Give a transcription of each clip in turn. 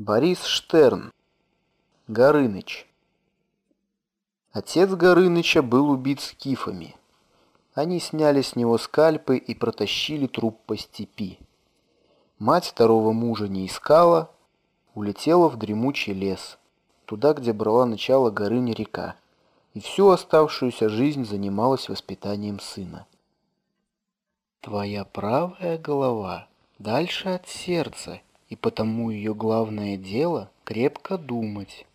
Борис Штерн. Горыныч. Отец Горыныча был убит скифами. Они сняли с него скальпы и протащили труп по степи. Мать второго мужа не искала, улетела в дремучий лес, туда, где брала начало Горыня река, и всю оставшуюся жизнь занималась воспитанием сына. Твоя правая голова дальше от сердца, и потому ее главное дело — крепко думать,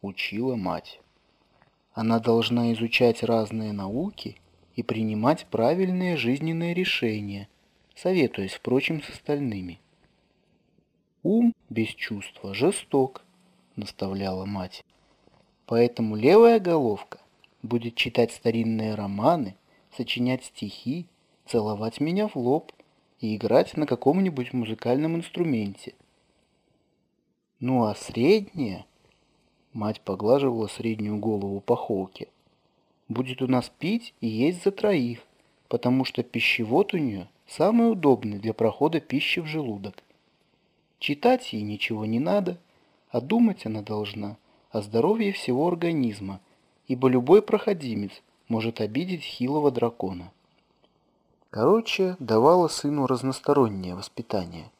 учила мать. Она должна изучать разные науки и принимать правильные жизненные решения, советуясь, впрочем, с остальными. «Ум без чувства жесток», — наставляла мать. «Поэтому левая головка будет читать старинные романы, сочинять стихи, целовать меня в лоб и играть на каком-нибудь музыкальном инструменте. Ну а средняя... Мать поглаживала среднюю голову по холке. Будет у нас пить и есть за троих, потому что пищевод у нее самый удобный для прохода пищи в желудок. Читать ей ничего не надо, а думать она должна о здоровье всего организма, ибо любой проходимец может обидеть хилого дракона. Короче, давала сыну разностороннее воспитание.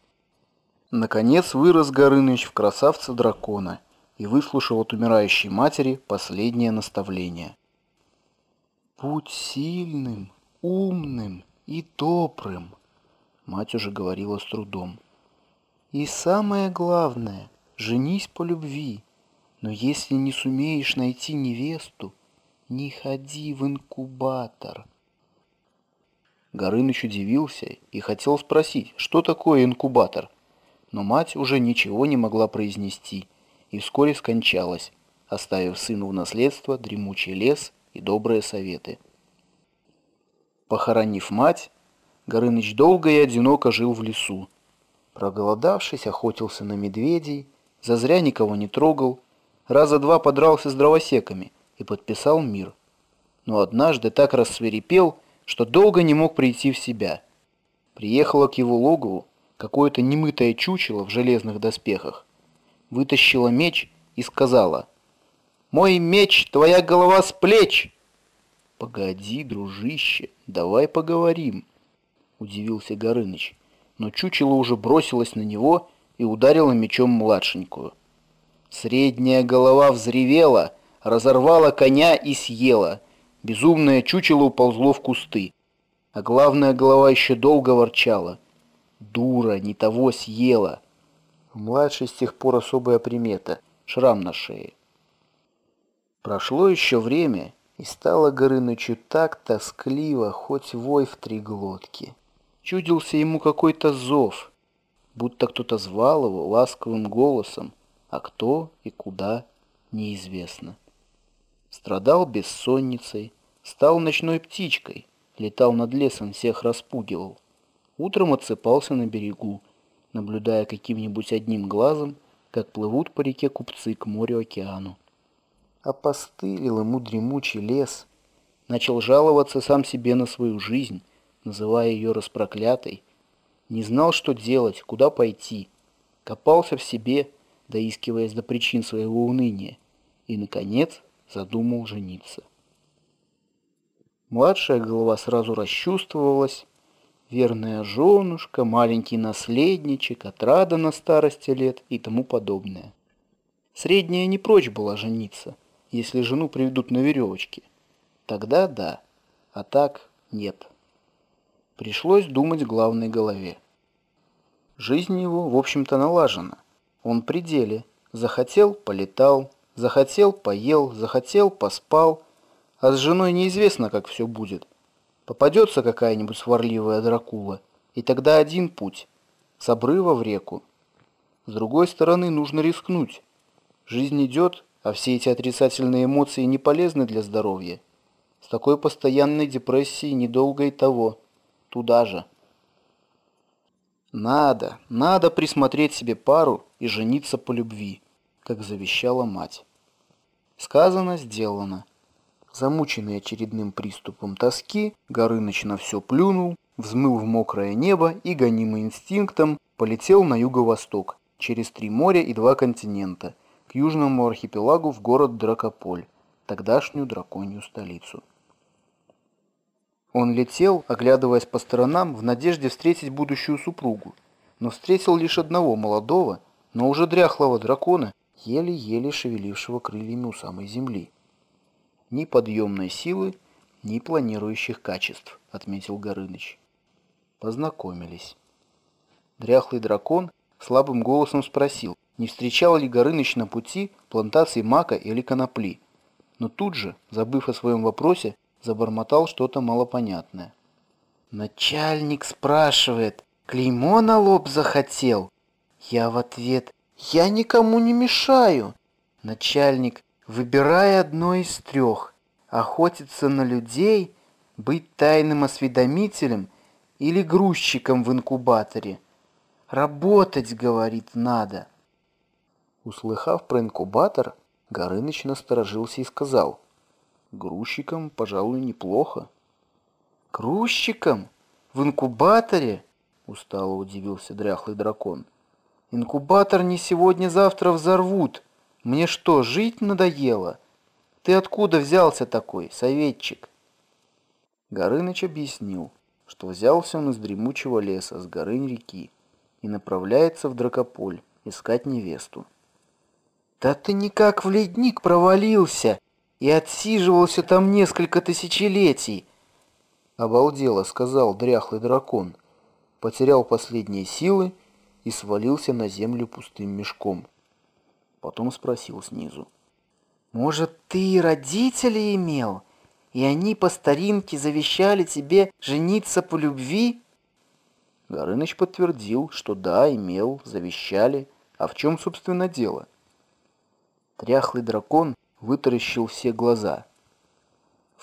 Наконец вырос Горыныч в красавца-дракона и выслушал от умирающей матери последнее наставление. «Будь сильным, умным и добрым», — мать уже говорила с трудом. «И самое главное, женись по любви, но если не сумеешь найти невесту, не ходи в инкубатор». Горыныч удивился и хотел спросить, что такое инкубатор, но мать уже ничего не могла произнести и вскоре скончалась, оставив сыну в наследство дремучий лес и добрые советы. Похоронив мать, Горыныч долго и одиноко жил в лесу. Проголодавшись, охотился на медведей, зазря никого не трогал, раза два подрался с дровосеками и подписал мир. Но однажды так рассверепел, что долго не мог прийти в себя. Приехала к его логову какое-то немытое чучело в железных доспехах, вытащила меч и сказала «Мой меч, твоя голова с плеч!» «Погоди, дружище, давай поговорим», — удивился Горыныч, но чучело уже бросилось на него и ударило мечом младшенькую. Средняя голова взревела, разорвала коня и съела — Безумное чучело уползло в кусты. А главная голова еще долго ворчала. Дура, не того съела. У младшей с тех пор особая примета — шрам на шее. Прошло еще время, и стало Горынычу так тоскливо, хоть вой в три глотки. Чудился ему какой-то зов, будто кто-то звал его ласковым голосом, а кто и куда — неизвестно страдал бессонницей, стал ночной птичкой, летал над лесом, всех распугивал. Утром отсыпался на берегу, наблюдая каким-нибудь одним глазом, как плывут по реке купцы к морю-океану. Опостылил ему дремучий лес, начал жаловаться сам себе на свою жизнь, называя ее распроклятой, не знал, что делать, куда пойти, копался в себе, доискиваясь до причин своего уныния, и, наконец, задумал жениться. Младшая голова сразу расчувствовалась. Верная женушка, маленький наследничек, отрада на старости лет и тому подобное. Средняя не прочь была жениться, если жену приведут на веревочке. Тогда да, а так нет. Пришлось думать главной голове. Жизнь его, в общем-то, налажена. Он при деле. Захотел – полетал, Захотел – поел, захотел – поспал, а с женой неизвестно, как все будет. Попадется какая-нибудь сварливая дракула, и тогда один путь – с обрыва в реку. С другой стороны, нужно рискнуть. Жизнь идет, а все эти отрицательные эмоции не полезны для здоровья. С такой постоянной депрессией недолго и того. Туда же. Надо, надо присмотреть себе пару и жениться по любви как завещала мать. Сказано, сделано. Замученный очередным приступом тоски, Горыныч на все плюнул, взмыл в мокрое небо и, гонимый инстинктом, полетел на юго-восток, через три моря и два континента, к южному архипелагу в город Дракополь, тогдашнюю драконью столицу. Он летел, оглядываясь по сторонам, в надежде встретить будущую супругу, но встретил лишь одного молодого, но уже дряхлого дракона, еле-еле шевелившего крыльями у самой земли. Ни подъемной силы, ни планирующих качеств, отметил Горыныч. Познакомились. Дряхлый дракон слабым голосом спросил, не встречал ли Горыныч на пути плантации мака или конопли. Но тут же, забыв о своем вопросе, забормотал что-то малопонятное. «Начальник спрашивает, клеймо на лоб захотел?» Я в ответ, «Я никому не мешаю». Начальник, выбирай одно из трех. Охотиться на людей, быть тайным осведомителем или грузчиком в инкубаторе. Работать, говорит, надо. Услыхав про инкубатор, Горыныч насторожился и сказал, «Грузчиком, пожалуй, неплохо». «Грузчиком? В инкубаторе?» — устало удивился дряхлый дракон. «Инкубатор не сегодня-завтра взорвут. Мне что, жить надоело? Ты откуда взялся такой, советчик?» Горыныч объяснил, что взялся он из дремучего леса с горынь реки и направляется в Дракополь искать невесту. «Да ты никак в ледник провалился и отсиживался там несколько тысячелетий!» Обалдело, сказал дряхлый дракон, потерял последние силы и свалился на землю пустым мешком. Потом спросил снизу. «Может, ты родителей имел, и они по старинке завещали тебе жениться по любви?» Горыныч подтвердил, что да, имел, завещали. А в чем, собственно, дело? Тряхлый дракон вытаращил все глаза.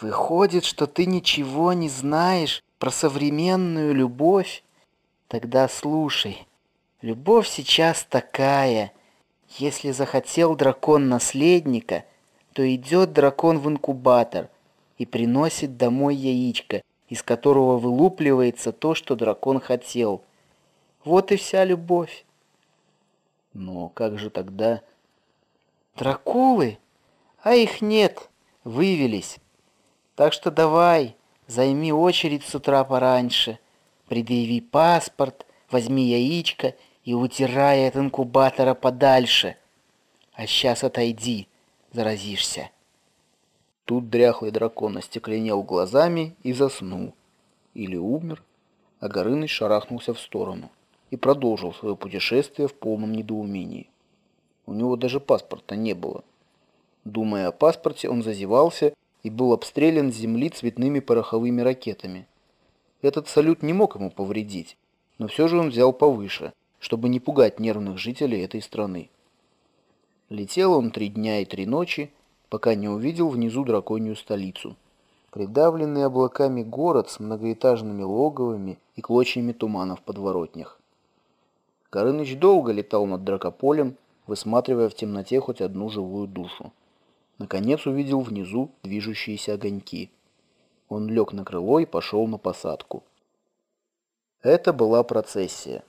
«Выходит, что ты ничего не знаешь про современную любовь? Тогда слушай. Любовь сейчас такая. Если захотел дракон наследника, то идет дракон в инкубатор и приносит домой яичко, из которого вылупливается то, что дракон хотел. Вот и вся любовь. Но как же тогда Дракулы? А их нет, вывелись. Так что давай, займи очередь с утра пораньше, предъяви паспорт, возьми яичко и утирай от инкубатора подальше. А сейчас отойди, заразишься. Тут дряхлый дракон остекленел глазами и заснул. Или умер, а Горыныч шарахнулся в сторону и продолжил свое путешествие в полном недоумении. У него даже паспорта не было. Думая о паспорте, он зазевался и был обстрелян с земли цветными пороховыми ракетами. Этот салют не мог ему повредить, но все же он взял повыше, чтобы не пугать нервных жителей этой страны. Летел он три дня и три ночи, пока не увидел внизу драконью столицу. Придавленный облаками город с многоэтажными логовыми и клочьями тумана в подворотнях. Горыныч долго летал над Дракополем, высматривая в темноте хоть одну живую душу. Наконец увидел внизу движущиеся огоньки. Он лег на крыло и пошел на посадку. Это была процессия.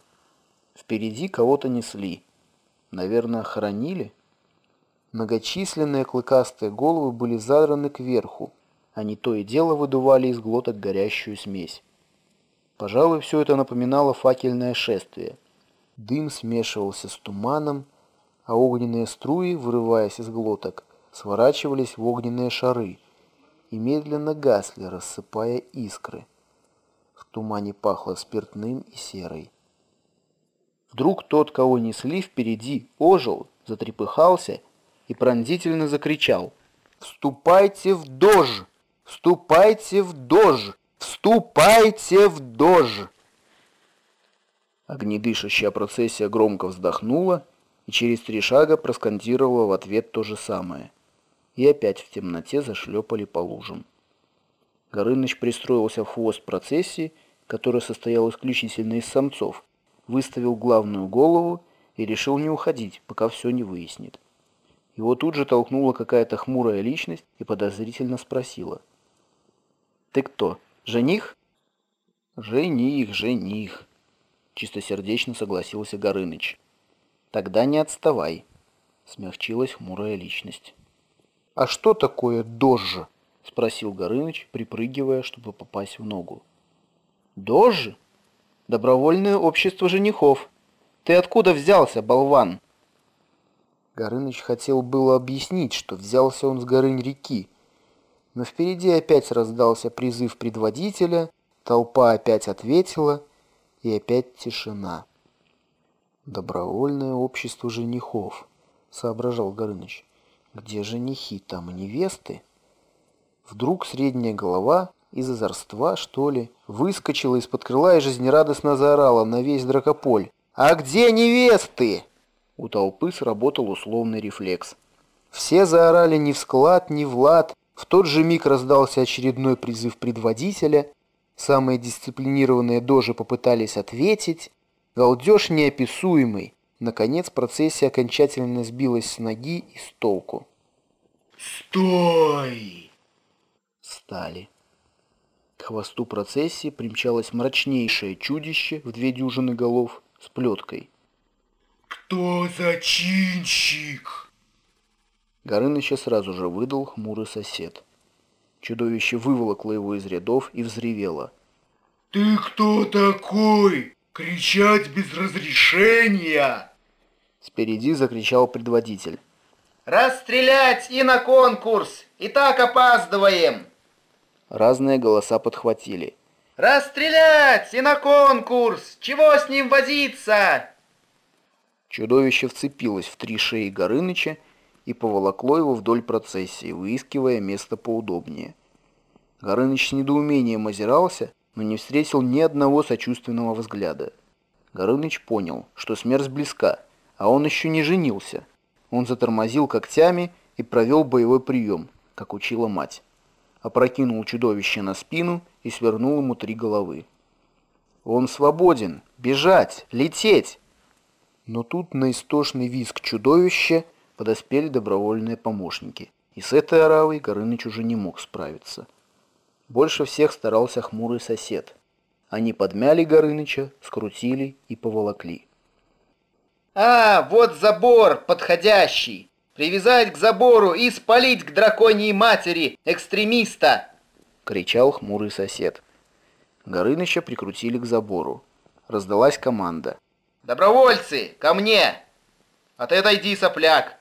Впереди кого-то несли. Наверное, хоронили? Многочисленные клыкастые головы были задраны кверху. Они то и дело выдували из глоток горящую смесь. Пожалуй, все это напоминало факельное шествие. Дым смешивался с туманом, а огненные струи, вырываясь из глоток, сворачивались в огненные шары и медленно гасли, рассыпая искры. В тумане пахло спиртным и серой. Вдруг тот, кого несли впереди, ожил, затрепыхался и пронзительно закричал. «Вступайте в дождь! Вступайте в дождь! Вступайте в дождь!» Огнедышащая процессия громко вздохнула и через три шага проскандировала в ответ то же самое. И опять в темноте зашлепали по лужам. Горыныч пристроился в хвост процессии, которая состояла исключительно из самцов, выставил главную голову и решил не уходить, пока все не выяснит. Его тут же толкнула какая-то хмурая личность и подозрительно спросила. «Ты кто, жених?» «Жених, жених», — чистосердечно согласился Горыныч. Тогда не отставай, смягчилась хмурая личность. А что такое дожжи? Спросил Горыныч, припрыгивая, чтобы попасть в ногу. Дожжи? Добровольное общество женихов. Ты откуда взялся, болван? Горыныч хотел было объяснить, что взялся он с горынь реки, но впереди опять раздался призыв предводителя, толпа опять ответила, и опять тишина. «Добровольное общество женихов», — соображал Горыныч. «Где женихи, там и невесты?» Вдруг средняя голова из озорства, что ли, выскочила из-под крыла и жизнерадостно заорала на весь дракополь. «А где невесты?» У толпы сработал условный рефлекс. Все заорали ни в склад, ни в лад. В тот же миг раздался очередной призыв предводителя. Самые дисциплинированные дожи попытались ответить. Галдеж неописуемый. Наконец процессия окончательно сбилась с ноги и с толку. «Стой!» Стали. К хвосту процессии примчалось мрачнейшее чудище в две дюжины голов с плеткой. «Кто зачинщик?» Горыныча сразу же выдал хмурый сосед. Чудовище выволокло его из рядов и взревело. «Ты кто такой? Кричать без разрешения!» Спереди закричал предводитель. «Расстрелять и на конкурс! И так опаздываем!» Разные голоса подхватили. «Расстрелять и на конкурс! Чего с ним возиться?» Чудовище вцепилось в три шеи Горыныча и поволокло его вдоль процессии, выискивая место поудобнее. Горыныч с недоумением озирался, но не встретил ни одного сочувственного взгляда. Горыныч понял, что смерть близка, а он еще не женился. Он затормозил когтями и провел боевой прием, как учила мать. Опрокинул чудовище на спину и свернул ему три головы. «Он свободен! Бежать! Лететь!» Но тут на истошный визг чудовища подоспели добровольные помощники, и с этой оравой Горыныч уже не мог справиться. Больше всех старался хмурый сосед. Они подмяли Горыныча, скрутили и поволокли. «А, вот забор подходящий! Привязать к забору и спалить к драконьей матери, экстремиста!» — кричал хмурый сосед. Горыныча прикрутили к забору. Раздалась команда — «Добровольцы, ко мне! А ты отойди, сопляк!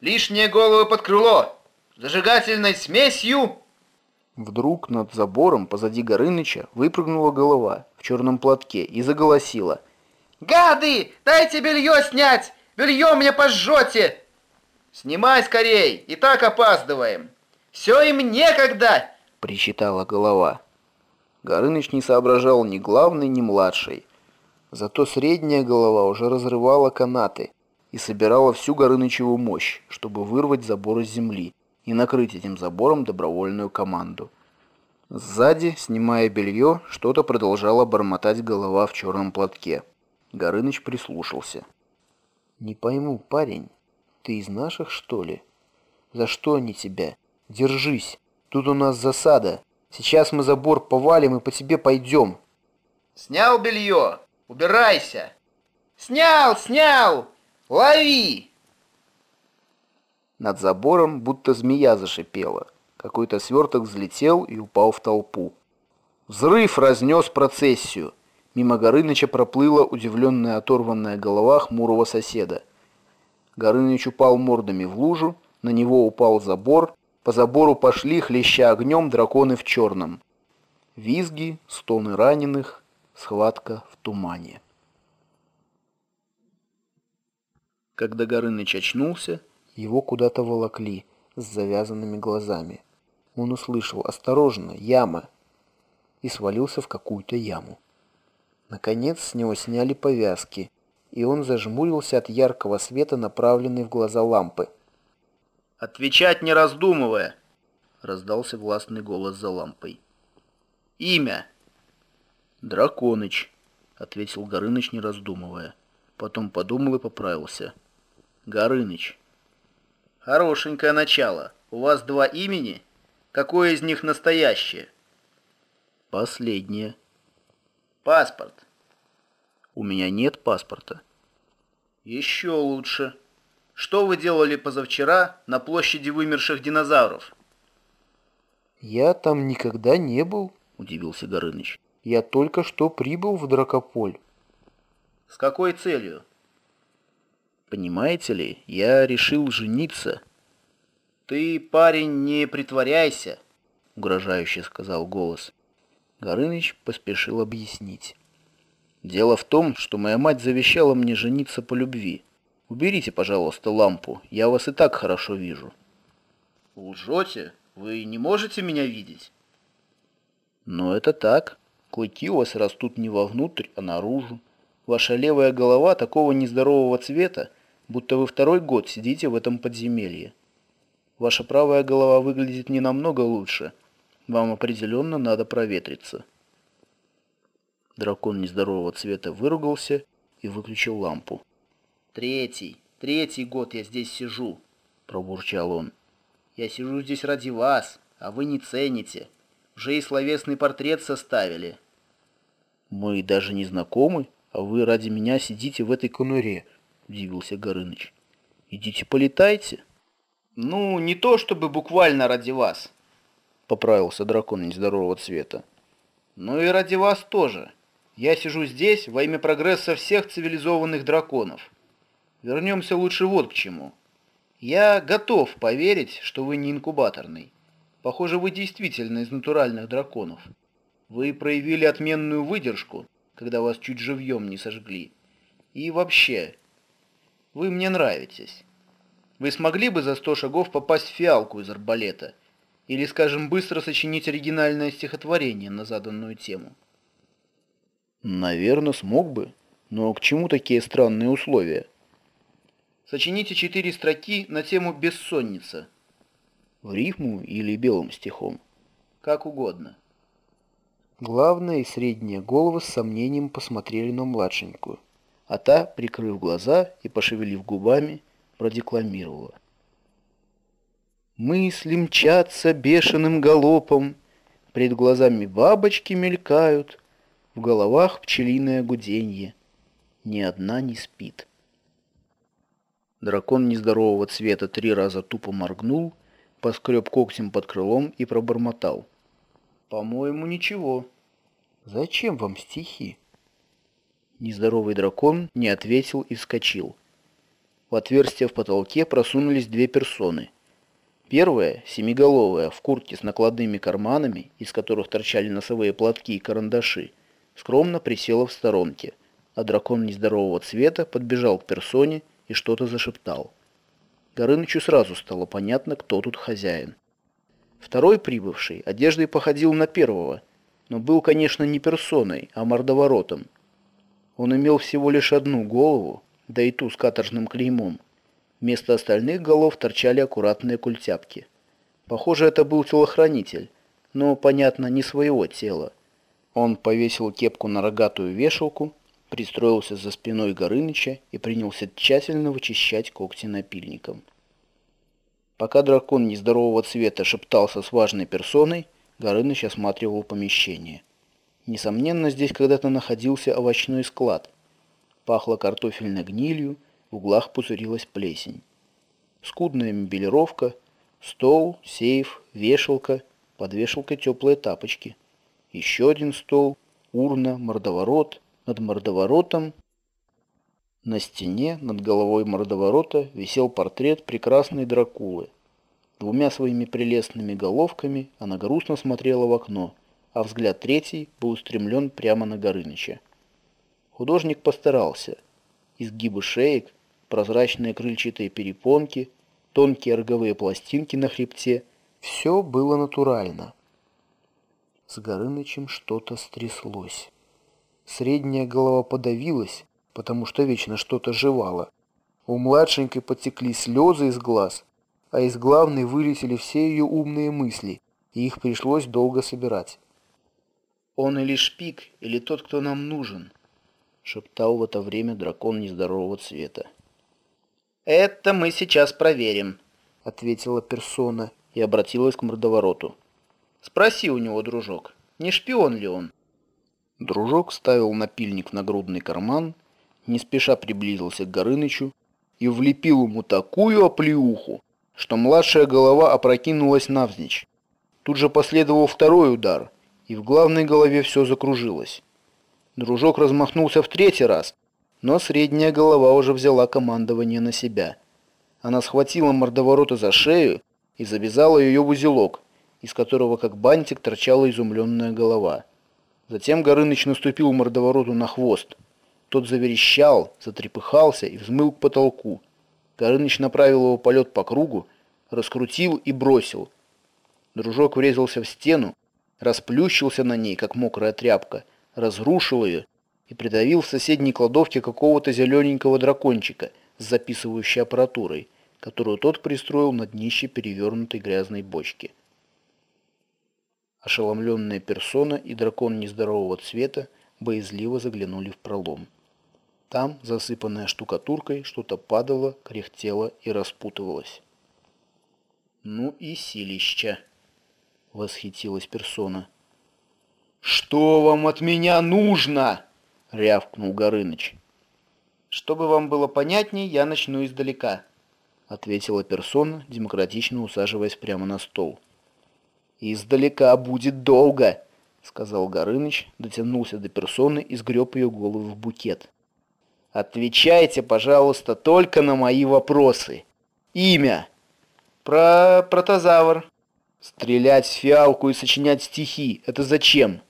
Лишние головы под крыло! Зажигательной смесью!» Вдруг над забором позади Горыныча выпрыгнула голова в черном платке и заголосила. «Гады! Дайте белье снять! Белье мне пожжете!» «Снимай скорей! И так опаздываем!» «Все им некогда!» — причитала голова. Горыныч не соображал ни главный, ни младший. Зато средняя голова уже разрывала канаты и собирала всю Горынычеву мощь, чтобы вырвать забор из земли и накрыть этим забором добровольную команду. Сзади, снимая белье, что-то продолжала бормотать голова в черном платке. Горыныч прислушался. «Не пойму, парень, ты из наших, что ли? За что они тебя? Держись, тут у нас засада. Сейчас мы забор повалим и по тебе пойдем». «Снял белье!» Убирайся! Снял, снял! Лови!» Над забором будто змея зашипела. Какой-то сверток взлетел и упал в толпу. Взрыв разнес процессию. Мимо Горыныча проплыла удивленная оторванная голова хмурого соседа. Горыныч упал мордами в лужу, на него упал забор, по забору пошли, хлеща огнем, драконы в черном. Визги, стоны раненых, схватка в тумане. Когда Горыныч очнулся, его куда-то волокли с завязанными глазами. Он услышал «Осторожно! Яма!» и свалился в какую-то яму. Наконец с него сняли повязки, и он зажмурился от яркого света, направленной в глаза лампы. «Отвечать не раздумывая!» — раздался властный голос за лампой. «Имя!» «Драконыч», — ответил Горыныч, не раздумывая. Потом подумал и поправился. «Горыныч». «Хорошенькое начало. У вас два имени? Какое из них настоящее?» «Последнее». «Паспорт». «У меня нет паспорта». Еще лучше. Что вы делали позавчера на площади вымерших динозавров? Я там никогда не был, Удивился Горыныч. я только что прибыл в Дракополь. С какой целью? Понимаете ли, я решил жениться. Ты, парень, не притворяйся, угрожающе сказал голос. Горыныч поспешил объяснить. Дело в том, что моя мать завещала мне жениться по любви. Уберите, пожалуйста, лампу, я вас и так хорошо вижу. Лжете? Вы не можете меня видеть? Но это так. Клыки у вас растут не вовнутрь, а наружу. Ваша левая голова такого нездорового цвета, будто вы второй год сидите в этом подземелье. Ваша правая голова выглядит не намного лучше. Вам определенно надо проветриться. Дракон нездорового цвета выругался и выключил лампу. «Третий, третий год я здесь сижу», — пробурчал он. «Я сижу здесь ради вас, а вы не цените. Уже и словесный портрет составили». «Мы даже не знакомы, а вы ради меня сидите в этой конуре», — удивился Горыныч. «Идите полетайте». «Ну, не то чтобы буквально ради вас», — поправился дракон нездорового цвета. «Но и ради вас тоже. Я сижу здесь во имя прогресса всех цивилизованных драконов. Вернемся лучше вот к чему. Я готов поверить, что вы не инкубаторный. Похоже, вы действительно из натуральных драконов. Вы проявили отменную выдержку, когда вас чуть живьем не сожгли. И вообще, вы мне нравитесь. Вы смогли бы за сто шагов попасть в фиалку из арбалета? Или, скажем, быстро сочинить оригинальное стихотворение на заданную тему? Наверное, смог бы. Но к чему такие странные условия? Сочините четыре строки на тему «Бессонница». В рифму или белым стихом? Как угодно. Главная и средняя головы с сомнением посмотрели на младшенькую. А та, прикрыв глаза и пошевелив губами, продекламировала. Мысли мчатся бешеным галопом, Пред глазами бабочки мелькают, В головах пчелиное гуденье, Ни одна не спит. Дракон нездорового цвета три раза тупо моргнул, поскреб когтем под крылом и пробормотал. «По-моему, ничего». Зачем вам стихи? Нездоровый дракон не ответил и вскочил. В отверстие в потолке просунулись две персоны. Первая, семиголовая, в куртке с накладными карманами, из которых торчали носовые платки и карандаши, скромно присела в сторонке, а дракон нездорового цвета подбежал к персоне и что-то зашептал. Горынычу сразу стало понятно, кто тут хозяин. Второй прибывший одеждой походил на первого, но был, конечно, не персоной, а мордоворотом. Он имел всего лишь одну голову, да и ту с каторжным клеймом. Вместо остальных голов торчали аккуратные культяпки. Похоже, это был телохранитель, но, понятно, не своего тела. Он повесил кепку на рогатую вешалку, пристроился за спиной Горыныча и принялся тщательно вычищать когти напильником. Пока дракон нездорового цвета шептался с важной персоной, Горыныч осматривал помещение. Несомненно, здесь когда-то находился овощной склад. Пахло картофельной гнилью, в углах пузырилась плесень. Скудная мебелировка, стол, сейф, вешалка, под вешалкой теплые тапочки. Еще один стол, урна, мордоворот, над мордоворотом... На стене над головой мордоворота висел портрет прекрасной Дракулы. Двумя своими прелестными головками она грустно смотрела в окно, а взгляд третий был устремлен прямо на Горыныча. Художник постарался. Изгибы шеек, прозрачные крыльчатые перепонки, тонкие роговые пластинки на хребте — все было натурально. С Горынычем что-то стряслось. Средняя голова подавилась, потому что вечно что-то жевало. У младшенькой потекли слезы из глаз, а из главной вылетели все ее умные мысли, и их пришлось долго собирать. «Он или шпик, или тот, кто нам нужен», — шептал в это время дракон нездорового цвета. «Это мы сейчас проверим», — ответила персона и обратилась к мордовороту. «Спроси у него, дружок, не шпион ли он?» Дружок ставил напильник в нагрудный карман, не спеша приблизился к Горынычу и влепил ему такую оплеуху, что младшая голова опрокинулась навзничь. Тут же последовал второй удар, и в главной голове все закружилось. Дружок размахнулся в третий раз, но средняя голова уже взяла командование на себя. Она схватила мордоворота за шею и завязала ее в узелок, из которого как бантик торчала изумленная голова. Затем Горыныч наступил мордовороту на хвост. Тот заверещал, затрепыхался и взмыл к потолку. Горыныч направил его полет по кругу, раскрутил и бросил. Дружок врезался в стену, расплющился на ней, как мокрая тряпка, разрушил ее и придавил в соседней кладовке какого-то зелененького дракончика с записывающей аппаратурой, которую тот пристроил на днище перевернутой грязной бочки. Ошеломленная персона и дракон нездорового цвета боязливо заглянули в пролом. Там, засыпанная штукатуркой, что-то падало, кряхтело и распутывалось. «Ну и силища!» — восхитилась персона. «Что вам от меня нужно?» — рявкнул Горыныч. «Чтобы вам было понятней, я начну издалека», — ответила персона, демократично усаживаясь прямо на стол. «Издалека будет долго», — сказал Горыныч, дотянулся до персоны и сгреб ее голову в букет. «Отвечайте, пожалуйста, только на мои вопросы. Имя?» «Про протозавр». «Стрелять в фиалку и сочинять стихи — это зачем?»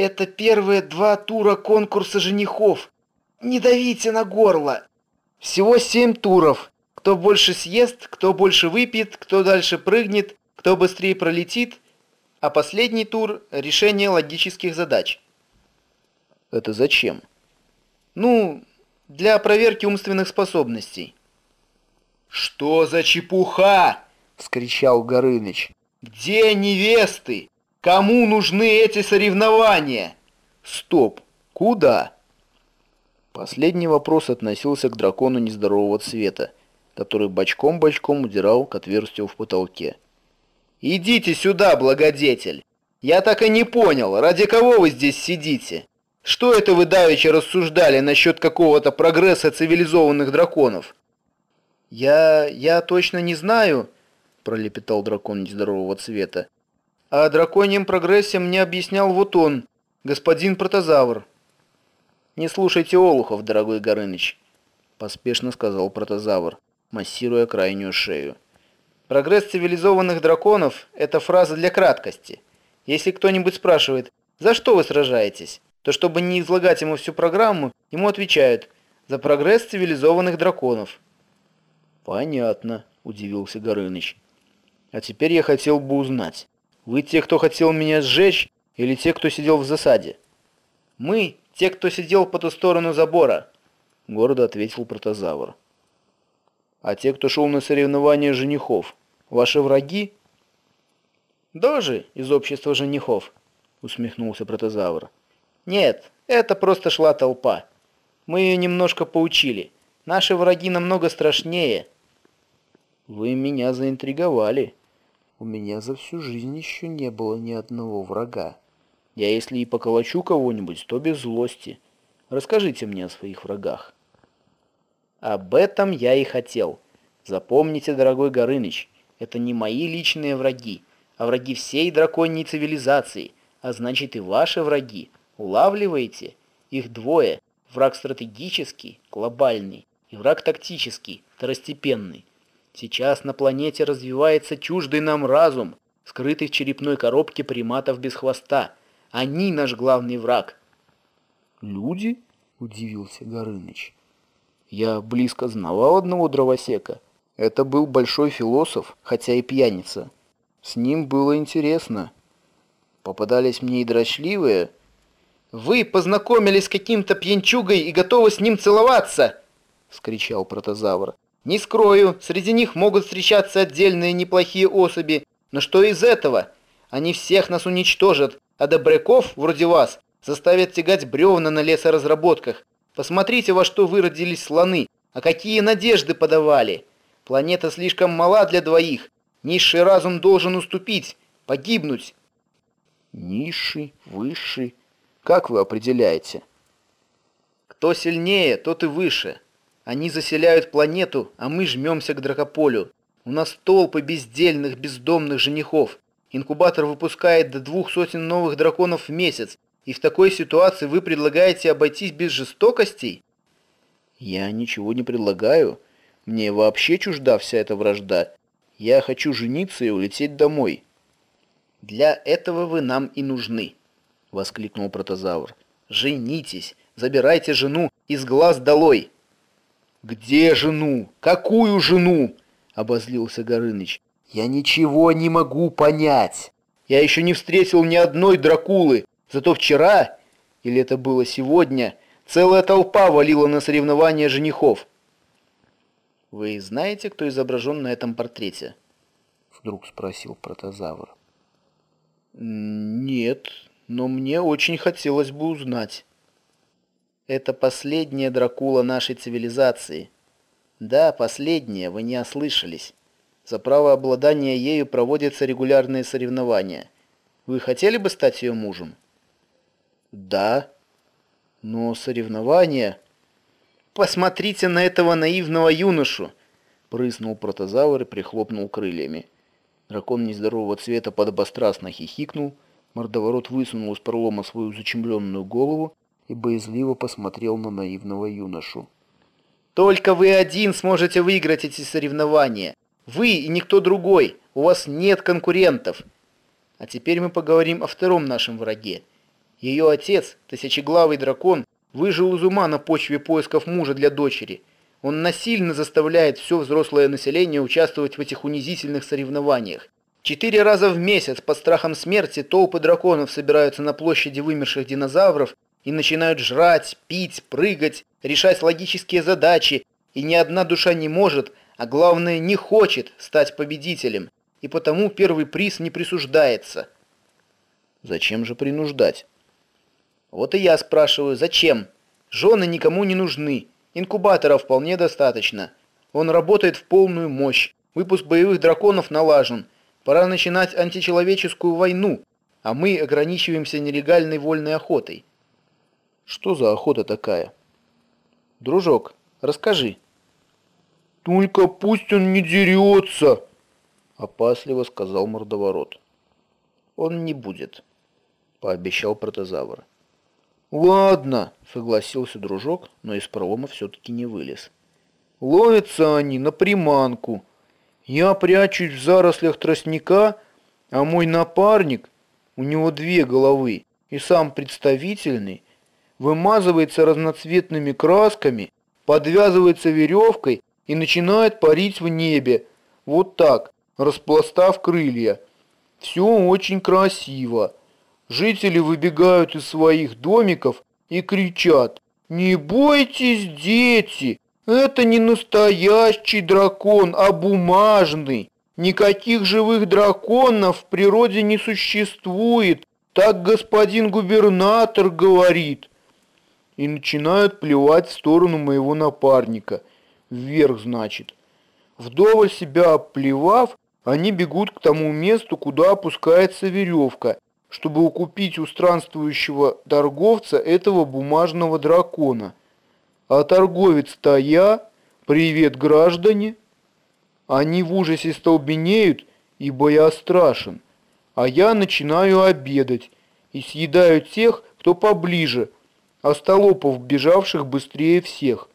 Это первые два тура конкурса женихов. Не давите на горло. Всего семь туров. Кто больше съест, кто больше выпьет, кто дальше прыгнет, кто быстрее пролетит. А последний тур – решение логических задач. Это зачем? Ну, для проверки умственных способностей. «Что за чепуха?» – вскричал Горыныч. «Где невесты? Кому нужны эти соревнования? Стоп. Куда? Последний вопрос относился к дракону нездорового цвета, который бочком-бочком удирал к отверстию в потолке. «Идите сюда, благодетель! Я так и не понял, ради кого вы здесь сидите? Что это вы давеча рассуждали насчет какого-то прогресса цивилизованных драконов?» «Я... я точно не знаю», — пролепетал дракон нездорового цвета. А драконьем прогрессе мне объяснял вот он, господин протозавр. Не слушайте олухов, дорогой Горыныч, поспешно сказал протозавр, массируя крайнюю шею. Прогресс цивилизованных драконов – это фраза для краткости. Если кто-нибудь спрашивает, за что вы сражаетесь, то чтобы не излагать ему всю программу, ему отвечают «за прогресс цивилизованных драконов». «Понятно», – удивился Горыныч. «А теперь я хотел бы узнать, вы те, кто хотел меня сжечь, или те, кто сидел в засаде? Мы те, кто сидел по ту сторону забора, гордо ответил протозавр. А те, кто шел на соревнования женихов, ваши враги? Дожи из общества женихов, усмехнулся протозавр. Нет, это просто шла толпа. Мы ее немножко поучили. Наши враги намного страшнее. Вы меня заинтриговали, у меня за всю жизнь еще не было ни одного врага. Я если и поколочу кого-нибудь, то без злости. Расскажите мне о своих врагах. Об этом я и хотел. Запомните, дорогой Горыныч, это не мои личные враги, а враги всей драконьей цивилизации, а значит и ваши враги. Улавливаете? Их двое. Враг стратегический, глобальный, и враг тактический, второстепенный. Сейчас на планете развивается чуждый нам разум, скрытый в черепной коробке приматов без хвоста. Они наш главный враг. Люди? Удивился Горыныч. Я близко знавал одного дровосека. Это был большой философ, хотя и пьяница. С ним было интересно. Попадались мне и дрочливые. «Вы познакомились с каким-то пьянчугой и готовы с ним целоваться!» — вскричал протозавр. Не скрою, среди них могут встречаться отдельные неплохие особи, но что из этого? Они всех нас уничтожат, а добряков, вроде вас, заставят тягать бревна на лесоразработках. Посмотрите, во что выродились слоны, а какие надежды подавали. Планета слишком мала для двоих. Низший разум должен уступить, погибнуть. Низший, высший. Как вы определяете? Кто сильнее, тот и выше. Они заселяют планету, а мы жмемся к дракополю. У нас толпы бездельных, бездомных женихов. Инкубатор выпускает до двух сотен новых драконов в месяц. И в такой ситуации вы предлагаете обойтись без жестокостей? Я ничего не предлагаю. Мне вообще чужда вся эта вражда. Я хочу жениться и улететь домой. Для этого вы нам и нужны, воскликнул протозавр. Женитесь, забирайте жену из глаз долой. Где жену? Какую жену? обозлился Горыныч. Я ничего не могу понять. Я еще не встретил ни одной дракулы, зато вчера, или это было сегодня, целая толпа валила на соревнования женихов. Вы знаете, кто изображен на этом портрете? Вдруг спросил протозавр. Нет, но мне очень хотелось бы узнать. Это последняя дракула нашей цивилизации. Да, последняя, вы не ослышались. За право обладания ею проводятся регулярные соревнования. Вы хотели бы стать ее мужем? Да. Но соревнования... Посмотрите на этого наивного юношу! Прыснул протозавр и прихлопнул крыльями. Дракон нездорового цвета подобострастно хихикнул, мордоворот высунул из пролома свою зачемленную голову и боязливо посмотрел на наивного юношу. «Только вы один сможете выиграть эти соревнования. Вы и никто другой. У вас нет конкурентов. А теперь мы поговорим о втором нашем враге. Ее отец, тысячеглавый дракон, выжил из ума на почве поисков мужа для дочери. Он насильно заставляет все взрослое население участвовать в этих унизительных соревнованиях. Четыре раза в месяц под страхом смерти толпы драконов собираются на площади вымерших динозавров и начинают жрать, пить, прыгать, решать логические задачи, и ни одна душа не может, а главное не хочет стать победителем, и потому первый приз не присуждается. Зачем же принуждать? Вот и я спрашиваю, зачем? Жены никому не нужны, инкубатора вполне достаточно. Он работает в полную мощь, выпуск боевых драконов налажен. Пора начинать античеловеческую войну, а мы ограничиваемся нелегальной вольной охотой. Что за охота такая? Дружок, расскажи. «Только пусть он не дерется!» — опасливо сказал мордоворот. «Он не будет», — пообещал протозавр. «Ладно», — согласился дружок, но из пролома все-таки не вылез. «Ловятся они на приманку. Я прячусь в зарослях тростника, а мой напарник, у него две головы, и сам представительный, вымазывается разноцветными красками, подвязывается веревкой и начинает парить в небе, вот так, распластав крылья. Все очень красиво. Жители выбегают из своих домиков и кричат «Не бойтесь, дети! Это не настоящий дракон, а бумажный! Никаких живых драконов в природе не существует, так господин губернатор говорит!» И начинают плевать в сторону моего напарника – Вверх, значит. Вдоволь себя оплевав, они бегут к тому месту, куда опускается веревка, чтобы укупить у странствующего торговца этого бумажного дракона. А торговец-то я, привет, граждане. Они в ужасе столбенеют, ибо я страшен. А я начинаю обедать и съедаю тех, кто поближе, остолопов, бежавших быстрее всех.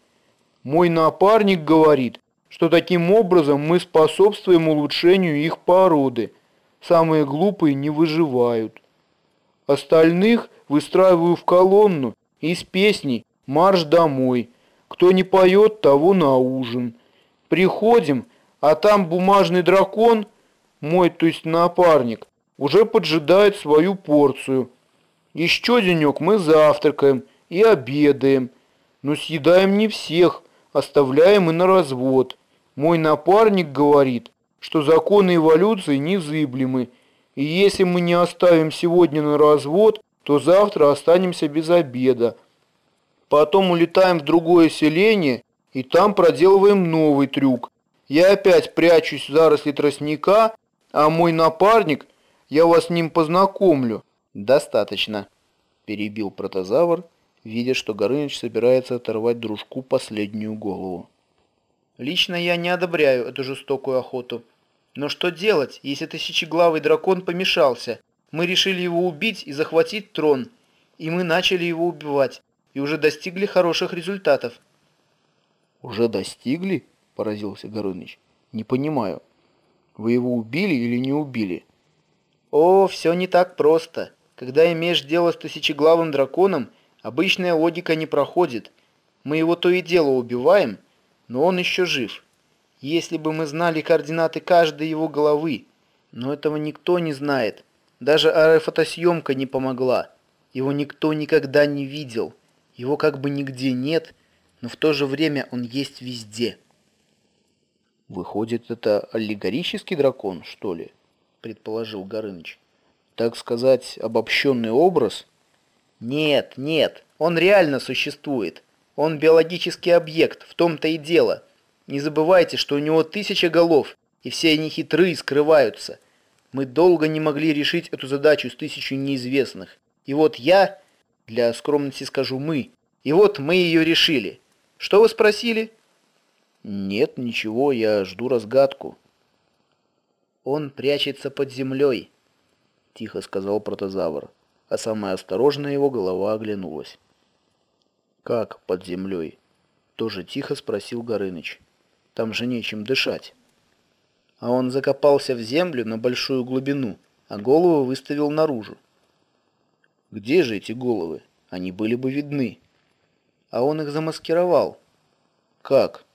Мой напарник говорит, что таким образом мы способствуем улучшению их породы. Самые глупые не выживают. Остальных выстраиваю в колонну и с песней «Марш домой». Кто не поет, того на ужин. Приходим, а там бумажный дракон, мой, то есть напарник, уже поджидает свою порцию. Еще денек мы завтракаем и обедаем, но съедаем не всех, оставляем и на развод. Мой напарник говорит, что законы эволюции незыблемы, и если мы не оставим сегодня на развод, то завтра останемся без обеда. Потом улетаем в другое селение, и там проделываем новый трюк. Я опять прячусь в заросли тростника, а мой напарник, я вас с ним познакомлю. Достаточно, перебил протозавр видя, что Горыныч собирается оторвать дружку последнюю голову. Лично я не одобряю эту жестокую охоту. Но что делать, если тысячеглавый дракон помешался? Мы решили его убить и захватить трон. И мы начали его убивать. И уже достигли хороших результатов. «Уже достигли?» – поразился Горыныч. «Не понимаю. Вы его убили или не убили?» «О, все не так просто. Когда имеешь дело с тысячеглавым драконом, обычная логика не проходит. Мы его то и дело убиваем, но он еще жив. Если бы мы знали координаты каждой его головы, но этого никто не знает. Даже аэрофотосъемка не помогла. Его никто никогда не видел. Его как бы нигде нет, но в то же время он есть везде. Выходит, это аллегорический дракон, что ли? Предположил Горыныч. Так сказать, обобщенный образ? Нет, нет, он реально существует. Он биологический объект, в том-то и дело. Не забывайте, что у него тысяча голов, и все они хитры и скрываются. Мы долго не могли решить эту задачу с тысячей неизвестных. И вот я, для скромности скажу мы, и вот мы ее решили. Что вы спросили? Нет, ничего, я жду разгадку. Он прячется под землей, тихо сказал протозавр, а самая осторожная его голова оглянулась. «Как под землей?» Тоже тихо спросил Горыныч. «Там же нечем дышать». А он закопался в землю на большую глубину, а голову выставил наружу. Где же эти головы? Они были бы видны. А он их замаскировал. Как?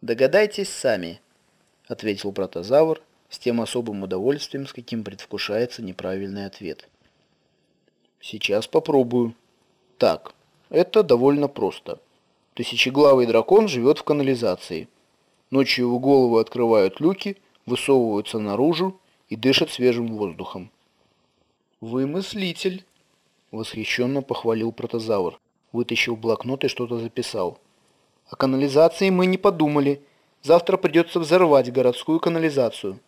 Догадайтесь сами, ответил протозавр с тем особым удовольствием, с каким предвкушается неправильный ответ. Сейчас попробую. Так, это довольно просто. Тысячеглавый дракон живет в канализации. Ночью его голову открывают люки, высовываются наружу и дышат свежим воздухом. «Вы мыслитель», — восхищенно похвалил протозавр. Вытащил блокнот и что-то записал. «О канализации мы не подумали. Завтра придется взорвать городскую канализацию».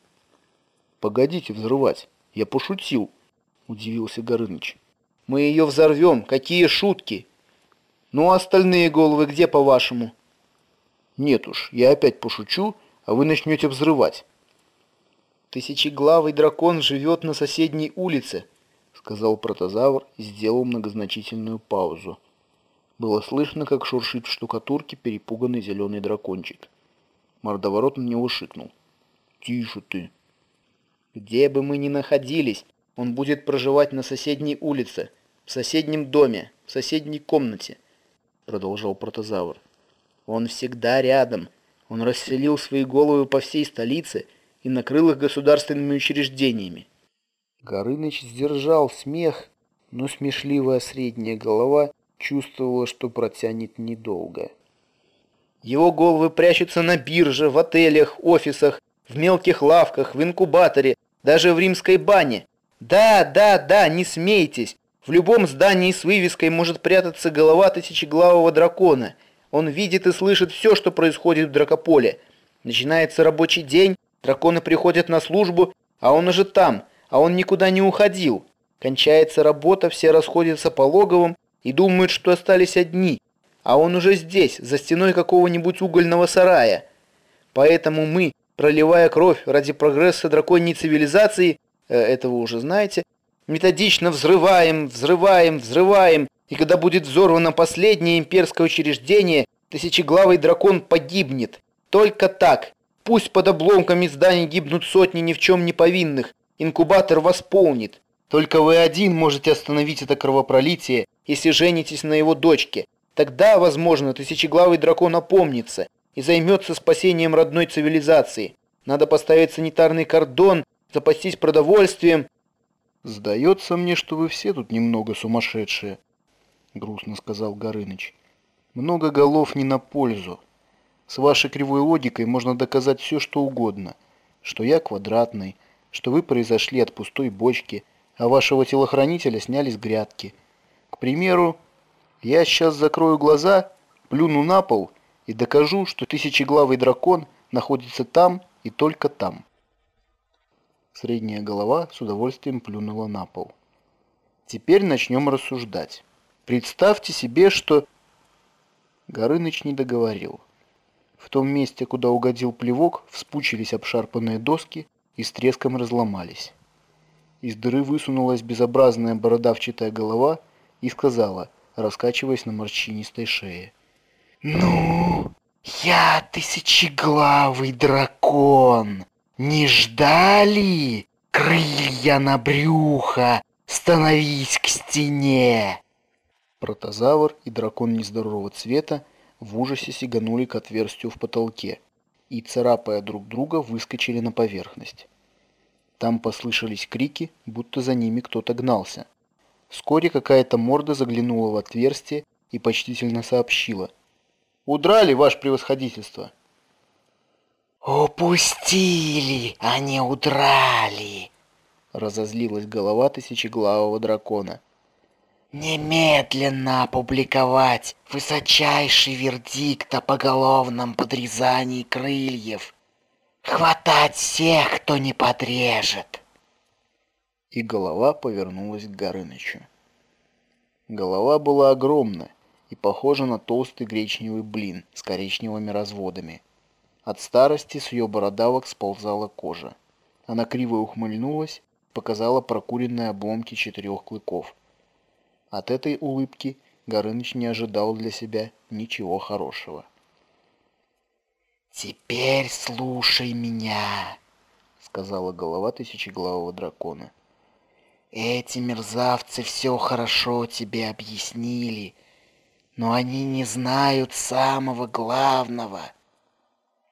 «Погодите взрывать. Я пошутил», — удивился Горыныч. «Мы ее взорвем. Какие шутки!» Ну а остальные головы где, по-вашему? Нет уж, я опять пошучу, а вы начнете взрывать. Тысячеглавый дракон живет на соседней улице, сказал протозавр и сделал многозначительную паузу. Было слышно, как шуршит в штукатурке перепуганный зеленый дракончик. Мордоворот на него шикнул. «Тише ты!» «Где бы мы ни находились, он будет проживать на соседней улице, в соседнем доме, в соседней комнате. — продолжал протозавр. «Он всегда рядом. Он расселил свои головы по всей столице и накрыл их государственными учреждениями». Горыныч сдержал смех, но смешливая средняя голова чувствовала, что протянет недолго. «Его головы прячутся на бирже, в отелях, офисах, в мелких лавках, в инкубаторе, даже в римской бане. Да, да, да, не смейтесь. В любом здании с вывеской может прятаться голова тысячеглавого дракона. Он видит и слышит все, что происходит в дракополе. Начинается рабочий день, драконы приходят на службу, а он уже там, а он никуда не уходил. Кончается работа, все расходятся по логовым и думают, что остались одни, а он уже здесь, за стеной какого-нибудь угольного сарая. Поэтому мы, проливая кровь ради прогресса драконьей цивилизации, э, этого уже знаете, Методично взрываем, взрываем, взрываем, и когда будет взорвано последнее имперское учреждение, тысячеглавый дракон погибнет. Только так. Пусть под обломками зданий гибнут сотни ни в чем не повинных. Инкубатор восполнит. Только вы один можете остановить это кровопролитие, если женитесь на его дочке. Тогда, возможно, тысячеглавый дракон опомнится и займется спасением родной цивилизации. Надо поставить санитарный кордон, запастись продовольствием, «Сдается мне, что вы все тут немного сумасшедшие», — грустно сказал Горыныч. «Много голов не на пользу. С вашей кривой логикой можно доказать все, что угодно. Что я квадратный, что вы произошли от пустой бочки, а вашего телохранителя сняли с грядки. К примеру, я сейчас закрою глаза, плюну на пол и докажу, что тысячеглавый дракон находится там и только там». Средняя голова с удовольствием плюнула на пол. Теперь начнем рассуждать. Представьте себе, что...» Горыныч не договорил. В том месте, куда угодил плевок, вспучились обшарпанные доски и с треском разломались. Из дыры высунулась безобразная бородавчатая голова и сказала, раскачиваясь на морщинистой шее. «Ну, я тысячеглавый дракон! Не ждали? Крылья на брюхо! Становись к стене!» Протозавр и дракон нездорового цвета в ужасе сиганули к отверстию в потолке и, царапая друг друга, выскочили на поверхность. Там послышались крики, будто за ними кто-то гнался. Вскоре какая-то морда заглянула в отверстие и почтительно сообщила. «Удрали, ваше превосходительство!» «Упустили, а не удрали!» Разозлилась голова тысячеглавого дракона. Немедленно опубликовать высочайший вердикт о поголовном подрезании крыльев. Хватать всех, кто не подрежет. И голова повернулась к Горынычу. Голова была огромна и похожа на толстый гречневый блин с коричневыми разводами. От старости с ее бородавок сползала кожа. Она криво ухмыльнулась, показала прокуренные обломки четырех клыков – от этой улыбки Горыныч не ожидал для себя ничего хорошего. «Теперь слушай меня», — сказала голова тысячеглавого дракона. «Эти мерзавцы все хорошо тебе объяснили, но они не знают самого главного.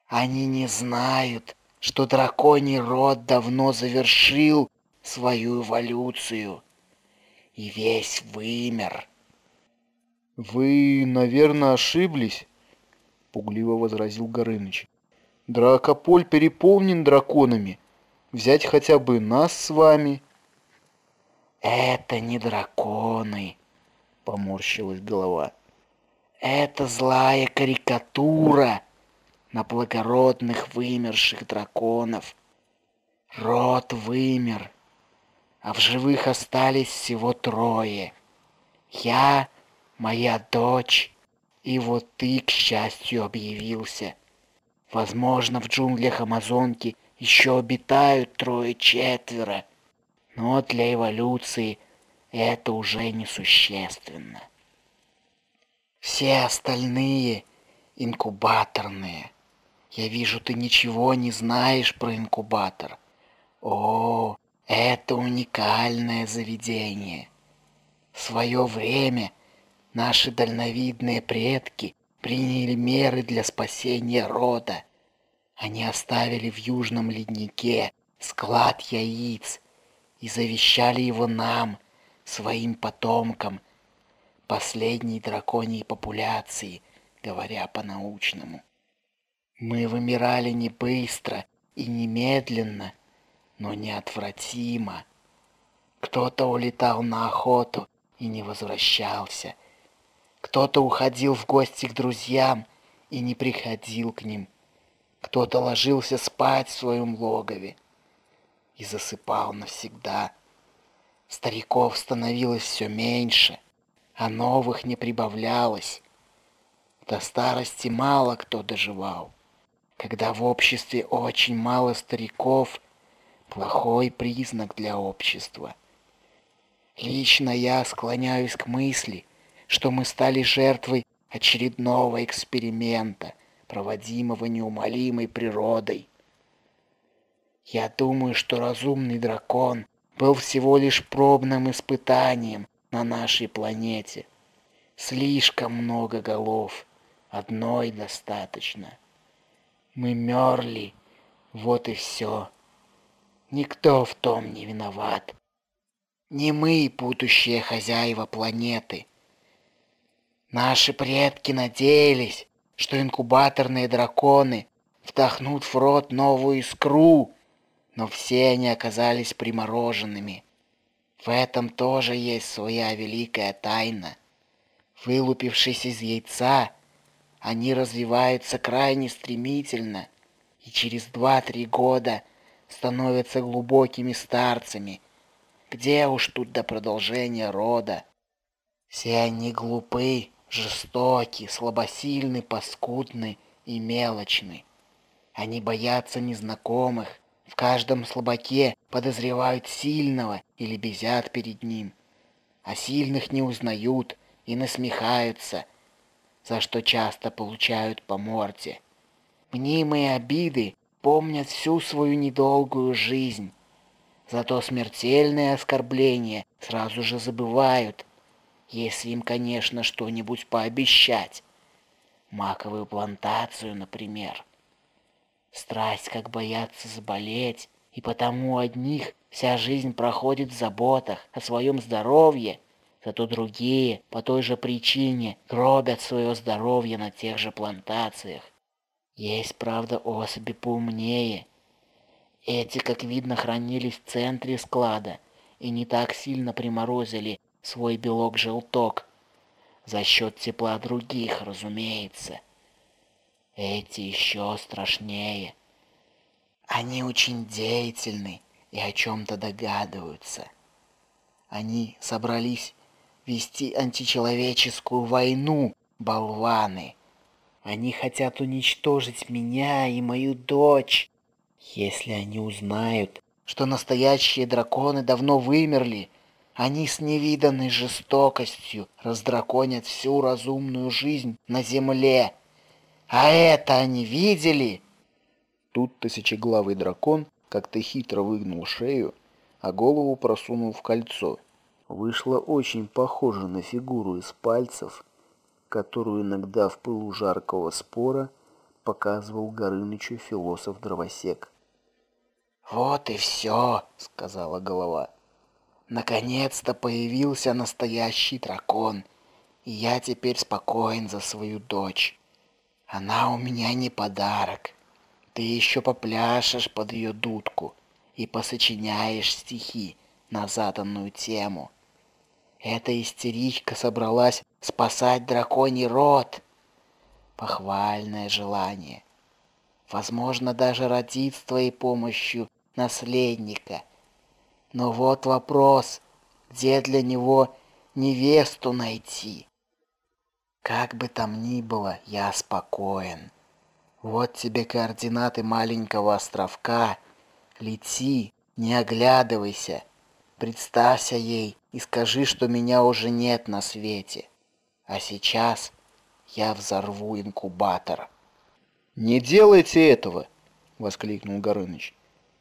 Они не знают, что драконий род давно завершил свою эволюцию» и весь вымер. Вы, наверное, ошиблись, пугливо возразил Горыныч. Дракополь переполнен драконами. Взять хотя бы нас с вами. Это не драконы, поморщилась голова. Это злая карикатура на благородных вымерших драконов. Род вымер а в живых остались всего трое. Я, моя дочь, и вот ты, к счастью, объявился. Возможно, в джунглях Амазонки еще обитают трое-четверо, но для эволюции это уже несущественно. Все остальные инкубаторные. Я вижу, ты ничего не знаешь про инкубатор. О, это уникальное заведение. В свое время наши дальновидные предки приняли меры для спасения рода. Они оставили в южном леднике склад яиц и завещали его нам, своим потомкам, последней драконьей популяции, говоря по-научному. Мы вымирали не быстро и немедленно, но неотвратимо. Кто-то улетал на охоту и не возвращался. Кто-то уходил в гости к друзьям и не приходил к ним. Кто-то ложился спать в своем логове и засыпал навсегда. Стариков становилось все меньше, а новых не прибавлялось. До старости мало кто доживал. Когда в обществе очень мало стариков, плохой признак для общества. Лично я склоняюсь к мысли, что мы стали жертвой очередного эксперимента, проводимого неумолимой природой. Я думаю, что разумный дракон был всего лишь пробным испытанием на нашей планете. Слишком много голов, одной достаточно. Мы мерли, вот и все. Никто в том не виноват. Не мы, будущие хозяева планеты. Наши предки надеялись, что инкубаторные драконы вдохнут в рот новую искру, но все они оказались примороженными. В этом тоже есть своя великая тайна. Вылупившись из яйца, они развиваются крайне стремительно, и через два-три года становятся глубокими старцами. Где уж тут до продолжения рода? Все они глупы, жестоки, слабосильны, паскудны и мелочны. Они боятся незнакомых, в каждом слабаке подозревают сильного или безят перед ним, а сильных не узнают и насмехаются, за что часто получают по морде. Мнимые обиды помнят всю свою недолгую жизнь, зато смертельные оскорбления сразу же забывают, если им, конечно, что-нибудь пообещать. Маковую плантацию, например. Страсть, как боятся заболеть, и потому одних вся жизнь проходит в заботах о своем здоровье, зато другие по той же причине гробят свое здоровье на тех же плантациях. Есть, правда, особи поумнее. Эти, как видно, хранились в центре склада и не так сильно приморозили свой белок-желток. За счет тепла других, разумеется. Эти еще страшнее. Они очень деятельны и о чем-то догадываются. Они собрались вести античеловеческую войну, болваны. Они хотят уничтожить меня и мою дочь. Если они узнают, что настоящие драконы давно вымерли, они с невиданной жестокостью раздраконят всю разумную жизнь на земле. А это они видели? Тут тысячеглавый дракон как-то хитро выгнул шею, а голову просунул в кольцо. Вышло очень похоже на фигуру из пальцев, которую иногда в пылу жаркого спора показывал Горынычу философ-дровосек. «Вот и все», — сказала голова. «Наконец-то появился настоящий дракон, и я теперь спокоен за свою дочь. Она у меня не подарок. Ты еще попляшешь под ее дудку и посочиняешь стихи на заданную тему. Эта истеричка собралась спасать драконий род. Похвальное желание. Возможно, даже родить твоей помощью наследника. Но вот вопрос, где для него невесту найти? Как бы там ни было, я спокоен. Вот тебе координаты маленького островка. Лети, не оглядывайся. Представься ей и скажи, что меня уже нет на свете. А сейчас я взорву инкубатор. «Не делайте этого!» — воскликнул Горыныч.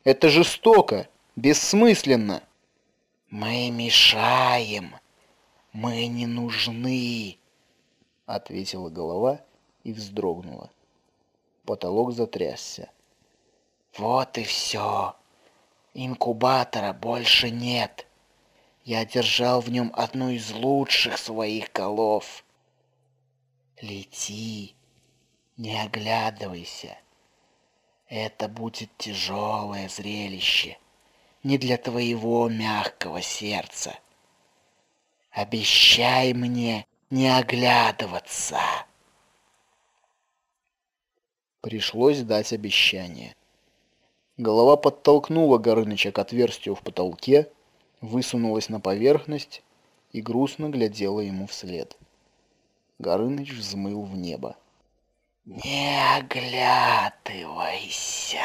«Это жестоко, бессмысленно!» «Мы мешаем! Мы не нужны!» — ответила голова и вздрогнула. Потолок затрясся. «Вот и все! Инкубатора больше нет!» Я держал в нем одну из лучших своих голов. Лети, не оглядывайся. Это будет тяжелое зрелище, не для твоего мягкого сердца. Обещай мне не оглядываться. Пришлось дать обещание. Голова подтолкнула Горыныча к отверстию в потолке, высунулась на поверхность и грустно глядела ему вслед. Горыныч взмыл в небо. «Не оглядывайся!»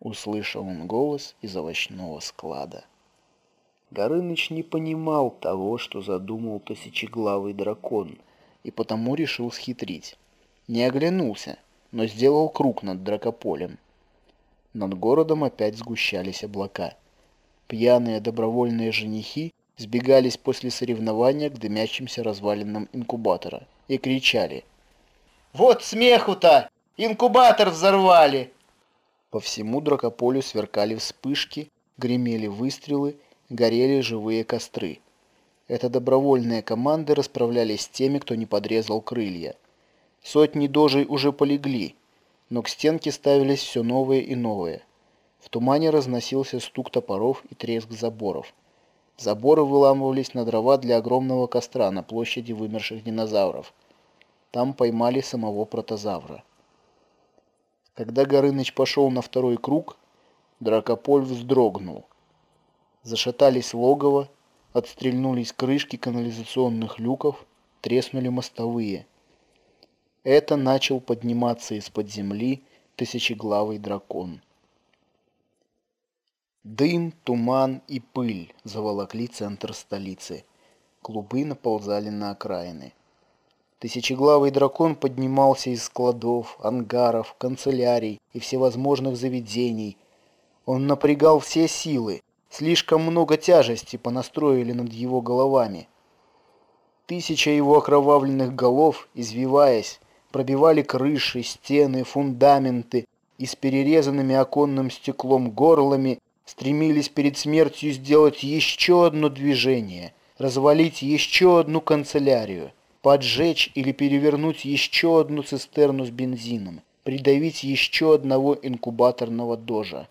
Услышал он голос из овощного склада. Горыныч не понимал того, что задумал тысячеглавый дракон, и потому решил схитрить. Не оглянулся, но сделал круг над дракополем. Над городом опять сгущались облака. Пьяные добровольные женихи сбегались после соревнования к дымящимся развалинам инкубатора и кричали «Вот смеху-то! Инкубатор взорвали!» По всему дракополю сверкали вспышки, гремели выстрелы, горели живые костры. Это добровольные команды расправлялись с теми, кто не подрезал крылья. Сотни дожей уже полегли, но к стенке ставились все новые и новые – в тумане разносился стук топоров и треск заборов. Заборы выламывались на дрова для огромного костра на площади вымерших динозавров. Там поймали самого протозавра. Когда Горыныч пошел на второй круг, Дракополь вздрогнул. Зашатались логово, отстрельнулись крышки канализационных люков, треснули мостовые. Это начал подниматься из-под земли тысячеглавый дракон. Дым, туман и пыль заволокли центр столицы. Клубы наползали на окраины. Тысячеглавый дракон поднимался из складов, ангаров, канцелярий и всевозможных заведений. Он напрягал все силы. Слишком много тяжести понастроили над его головами. Тысяча его окровавленных голов, извиваясь, пробивали крыши, стены, фундаменты и с перерезанными оконным стеклом горлами стремились перед смертью сделать еще одно движение, развалить еще одну канцелярию – поджечь или перевернуть еще одну цистерну с бензином, придавить еще одного инкубаторного дожа.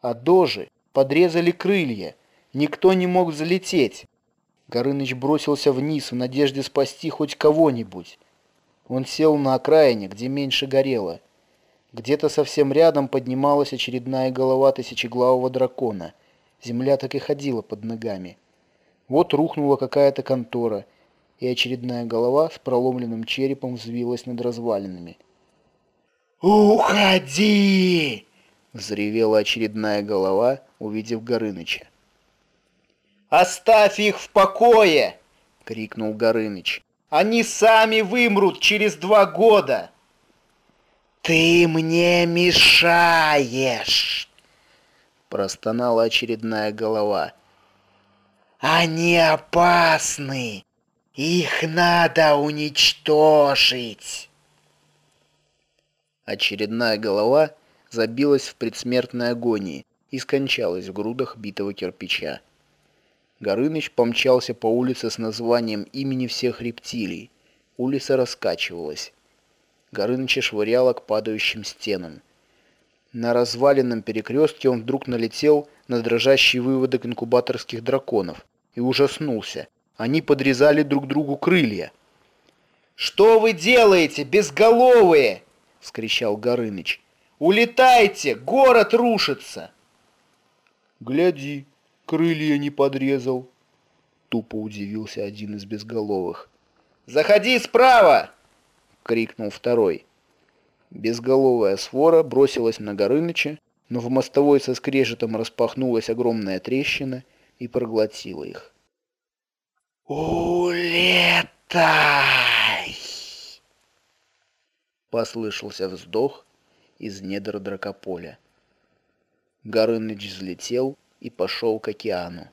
А дожи подрезали крылья, никто не мог взлететь. Горыныч бросился вниз в надежде спасти хоть кого-нибудь. Он сел на окраине, где меньше горело. Где-то совсем рядом поднималась очередная голова тысячеглавого дракона. Земля так и ходила под ногами. Вот рухнула какая-то контора — и очередная голова с проломленным черепом взвилась над развалинами. «Уходи!» — взревела очередная голова, увидев Горыныча. «Оставь их в покое!» — крикнул Горыныч. «Они сами вымрут через два года!» «Ты мне мешаешь!» — простонала очередная голова. «Они опасны! Их надо уничтожить!» Очередная голова забилась в предсмертной агонии и скончалась в грудах битого кирпича. Горыныч помчался по улице с названием имени всех рептилий. Улица раскачивалась. Горыныча швыряло к падающим стенам. На разваленном перекрестке он вдруг налетел на дрожащий выводок инкубаторских драконов и ужаснулся – они подрезали друг другу крылья. «Что вы делаете, безголовые?» — вскричал Горыныч. «Улетайте! Город рушится!» «Гляди, крылья не подрезал!» Тупо удивился один из безголовых. «Заходи справа!» — крикнул второй. Безголовая свора бросилась на Горыныча, но в мостовой со скрежетом распахнулась огромная трещина и проглотила их. «Улетай!» Послышался вздох из недр дракополя. Горыныч взлетел и пошел к океану.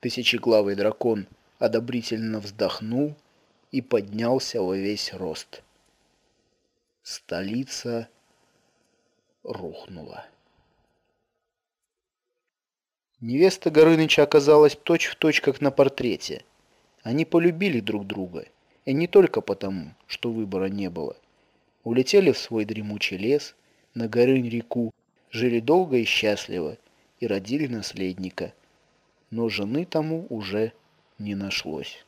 Тысячеглавый дракон одобрительно вздохнул и поднялся во весь рост. Столица рухнула. Невеста Горыныча оказалась точь-в-точь, точь, как на портрете — они полюбили друг друга, и не только потому, что выбора не было. Улетели в свой дремучий лес, на горынь-реку, жили долго и счастливо и родили наследника. Но жены тому уже не нашлось.